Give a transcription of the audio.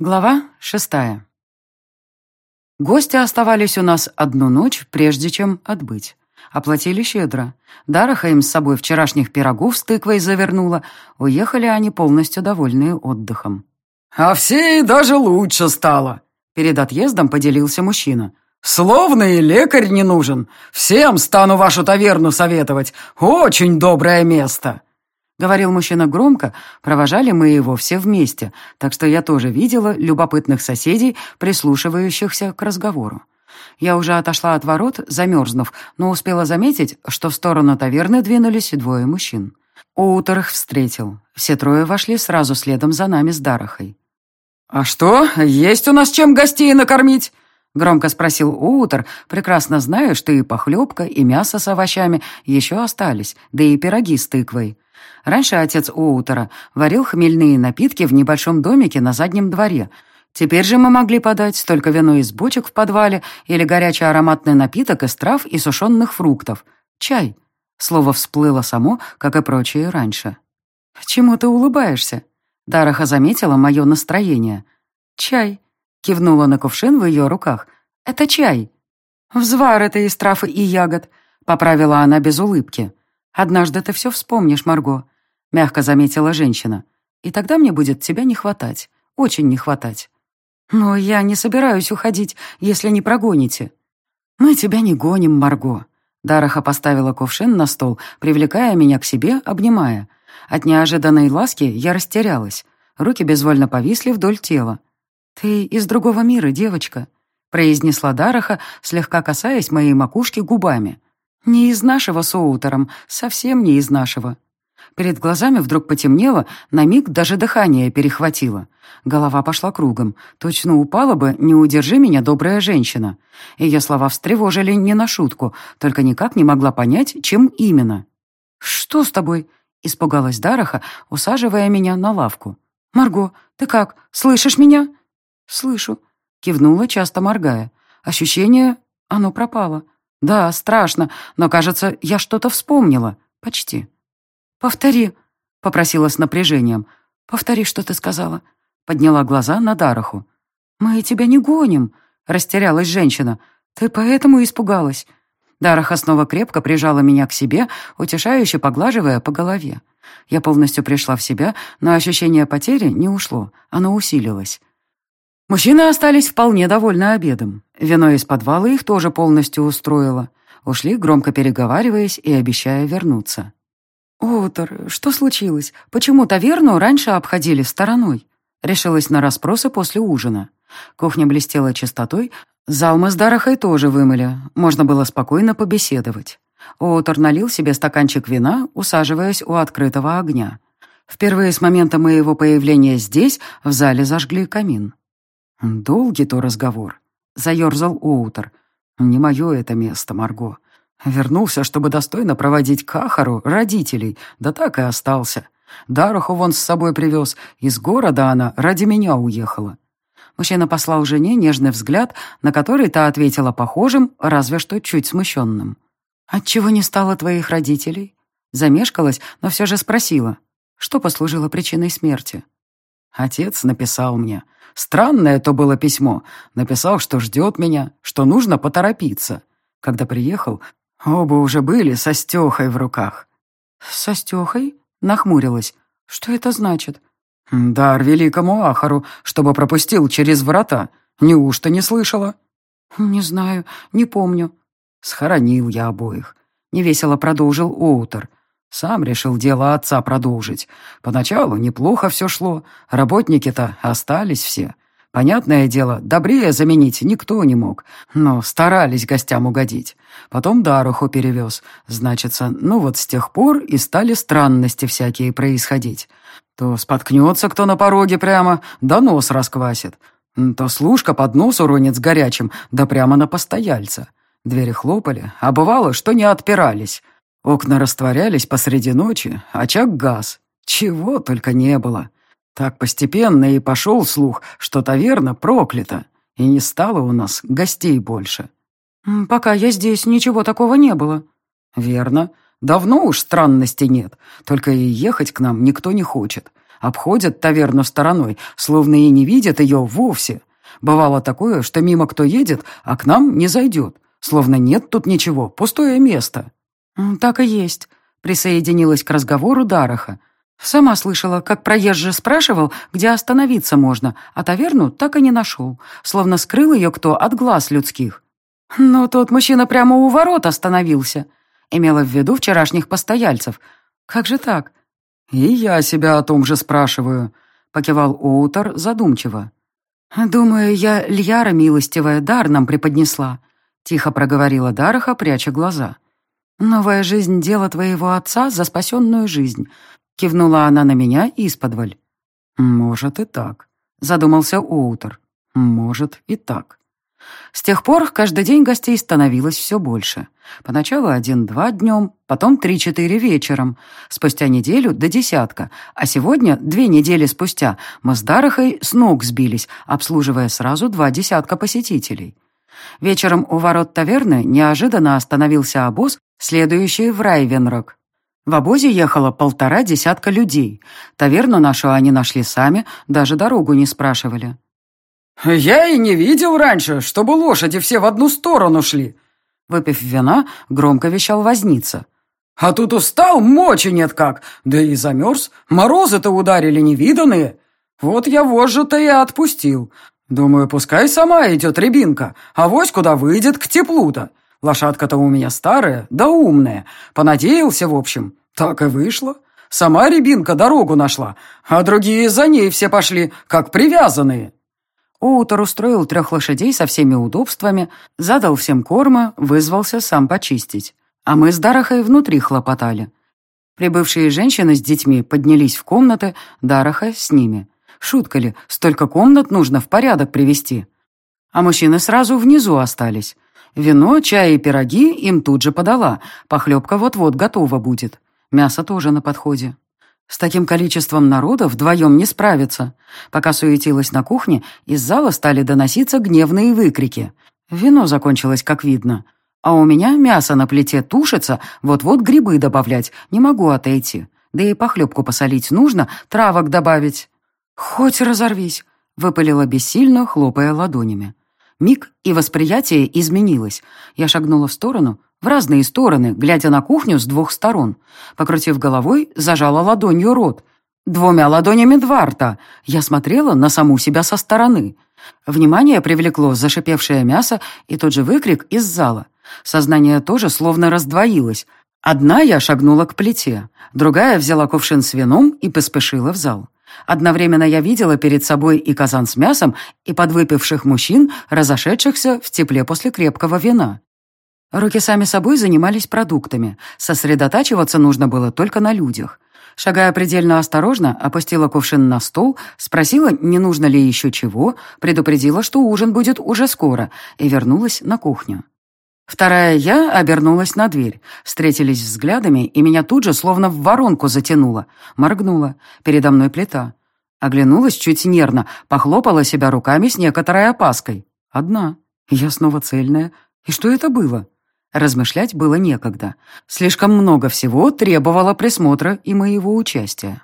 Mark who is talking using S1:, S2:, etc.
S1: Глава шестая. Гости оставались у нас одну ночь, прежде чем отбыть. Оплатили щедро. Дараха им с собой вчерашних пирогов с тыквой завернула. Уехали они полностью довольные отдыхом.
S2: «А все и даже лучше стало!» Перед отъездом поделился мужчина. «Словно и лекарь не нужен. Всем стану вашу таверну советовать. Очень доброе место!»
S1: — говорил мужчина громко, провожали мы его все вместе, так что я тоже видела любопытных соседей, прислушивающихся к разговору. Я уже отошла от ворот, замерзнув, но успела заметить, что в сторону таверны двинулись двое мужчин. Уутер их встретил. Все трое вошли сразу следом за нами с Дарахой.
S2: «А что, есть у нас чем гостей накормить?»
S1: — громко спросил Уутер, прекрасно зная, что и похлебка, и мясо с овощами еще остались, да и пироги с тыквой. Раньше отец Уутера варил хмельные напитки в небольшом домике на заднем дворе. Теперь же мы могли подать только вино из бочек в подвале или горячий ароматный напиток из трав и сушеных фруктов. Чай. Слово всплыло само, как и прочие раньше. «Чему ты улыбаешься?» Дараха заметила мое настроение. «Чай», — кивнула на кувшин в ее руках. «Это чай». «Взвар это из трав и ягод», — поправила она без улыбки. «Однажды ты все вспомнишь, Марго мягко заметила женщина. «И тогда мне будет тебя не хватать. Очень не хватать. Но я не собираюсь уходить, если не прогоните». «Мы тебя не гоним, Марго». Дараха поставила кувшин на стол, привлекая меня к себе, обнимая. От неожиданной ласки я растерялась. Руки безвольно повисли вдоль тела. «Ты из другого мира, девочка», — произнесла Дараха, слегка касаясь моей макушки губами. «Не из нашего с Оутером, совсем не из нашего. Перед глазами вдруг потемнело, на миг даже дыхание перехватило. Голова пошла кругом. Точно упала бы, не удержи меня, добрая женщина. Ее слова встревожили не на шутку, только никак не могла понять, чем именно. «Что с тобой?» — испугалась Дараха, усаживая меня на лавку. «Марго, ты как, слышишь меня?» «Слышу», — кивнула, часто моргая. Ощущение, оно пропало. Да, страшно, но, кажется, я что-то вспомнила. Почти. «Повтори», — попросила с напряжением. «Повтори, что ты сказала». Подняла глаза на Дараху. «Мы тебя не гоним», — растерялась женщина. «Ты поэтому испугалась». Дараха снова крепко прижала меня к себе, утешающе поглаживая по голове. Я полностью пришла в себя, но ощущение потери не ушло, оно усилилось. Мужчины остались вполне довольны обедом. Вино из подвала их тоже полностью устроило. Ушли, громко переговариваясь и обещая вернуться. «Утор, что случилось? Почему таверну раньше обходили стороной?» Решилась на расспросы после ужина. Кухня блестела чистотой, зал мы с Дарахой тоже вымыли, можно было спокойно побеседовать. Утор налил себе стаканчик вина, усаживаясь у открытого огня. Впервые с момента моего появления здесь в зале зажгли камин. «Долгий то разговор», — заерзал Уутер. «Не мое это место, Марго. Вернулся, чтобы достойно проводить Кахару родителей, да так и остался. Даруху вон с собой привез, из города она ради меня уехала. Мужчина послал жене нежный взгляд, на который та ответила похожим, разве что чуть смущенным. «Отчего не стало твоих родителей?» Замешкалась, но все же спросила, что послужило причиной смерти. Отец написал мне. Странное то было письмо. Написал, что ждет меня, что нужно поторопиться. Когда приехал, Оба уже были со Стехой в руках. «Со Стехой?» — нахмурилась. «Что это значит?» «Дар великому Ахару, чтобы пропустил через врата. Неужто не слышала?» «Не знаю, не помню». Схоронил я обоих. Невесело продолжил Оутер. Сам решил дело отца продолжить. Поначалу неплохо все шло. Работники-то остались все. Понятное дело, добрее заменить никто не мог, но старались гостям угодить. Потом Даруху перевез. Значится, ну вот с тех пор и стали странности всякие происходить. То споткнется кто на пороге прямо, да нос расквасит. То служка под нос уронит с горячим, да прямо на постояльца. Двери хлопали, а бывало, что не отпирались. Окна растворялись посреди ночи, очаг газ. Чего только не было. Так постепенно и пошел слух, что таверна проклята, и не стало у нас гостей больше. «Пока я здесь, ничего такого не было». «Верно. Давно уж странностей нет, только и ехать к нам никто не хочет.
S2: Обходят таверну стороной, словно и не видят ее вовсе. Бывало такое, что мимо кто едет, а к нам не зайдет. Словно нет тут ничего, пустое место.
S1: «Так и есть», — присоединилась к разговору Дараха. Сама слышала, как проезжий спрашивал, где остановиться можно, а таверну так и не нашел, словно скрыл ее кто от глаз людских. Но тот мужчина прямо у ворот остановился. Имела в виду вчерашних постояльцев. Как же так?
S2: «И я себя о том же спрашиваю», — покивал Оутер задумчиво.
S1: «Думаю, я Льяра милостивая дар нам преподнесла», — тихо проговорила Дараха, пряча глаза. «Новая жизнь — дело твоего отца за спасенную жизнь», — кивнула она на меня исподволь.
S2: «Может и так», — задумался Оутер. «Может и так».
S1: С тех пор каждый день гостей становилось все больше. Поначалу один-два днем, потом три-четыре вечером, спустя неделю до десятка, а сегодня, две недели спустя, мы с Дарахой с ног сбились, обслуживая сразу два десятка посетителей. Вечером у ворот таверны неожиданно остановился обоз, следующий в Райвенрок. В обозе ехало полтора десятка людей. Таверну нашу они нашли сами, даже дорогу не спрашивали.
S2: «Я и не видел раньше, чтобы лошади все в одну сторону шли»,
S1: Выпив вина, громко вещал возница.
S2: «А тут устал, мочи нет как, да и замерз. Морозы-то ударили невиданные. Вот я вожжу-то и отпустил. Думаю, пускай сама идет рябинка, а вось куда выйдет к теплу-то. Лошадка-то у меня старая, да умная. Понадеялся, в общем. Так и вышло. Сама рябинка дорогу нашла, а другие за ней все пошли, как привязанные».
S1: Оутер устроил трех лошадей со всеми удобствами, задал всем корма, вызвался сам почистить. А мы с Дарахой внутри хлопотали. Прибывшие женщины с детьми поднялись в комнаты, Дараха с ними. Шутка ли, столько комнат нужно в порядок привести. А мужчины сразу внизу остались. Вино, чай и пироги им тут же подала, похлебка вот-вот готова будет. Мясо тоже на подходе. С таким количеством народа вдвоем не справиться. Пока суетилась на кухне, из зала стали доноситься гневные выкрики. Вино закончилось, как видно. А у меня мясо на плите тушится, вот-вот грибы добавлять, не могу отойти. Да и похлебку посолить нужно, травок добавить. «Хоть разорвись», — выпалила бессильно, хлопая ладонями. Миг, и восприятие изменилось. Я шагнула в сторону, в разные стороны, глядя на кухню с двух сторон. Покрутив головой, зажала ладонью рот. Двумя ладонями два рта. Я смотрела на саму себя со стороны. Внимание привлекло зашипевшее мясо и тот же выкрик из зала. Сознание тоже словно раздвоилось. Одна я шагнула к плите, другая взяла кувшин с вином и поспешила в зал. Одновременно я видела перед собой и казан с мясом, и подвыпивших мужчин, разошедшихся в тепле после крепкого вина. Руки сами собой занимались продуктами. Сосредотачиваться нужно было только на людях. Шагая предельно осторожно, опустила кувшин на стол, спросила, не нужно ли еще чего, предупредила, что ужин будет уже скоро, и вернулась на кухню. Вторая я обернулась на дверь. Встретились взглядами, и меня тут же словно в воронку затянуло. Моргнула. Передо мной плита. Оглянулась чуть нервно, похлопала себя руками с некоторой опаской. Одна. Я снова цельная. И что это было? Размышлять было некогда. Слишком много всего требовало присмотра и моего участия.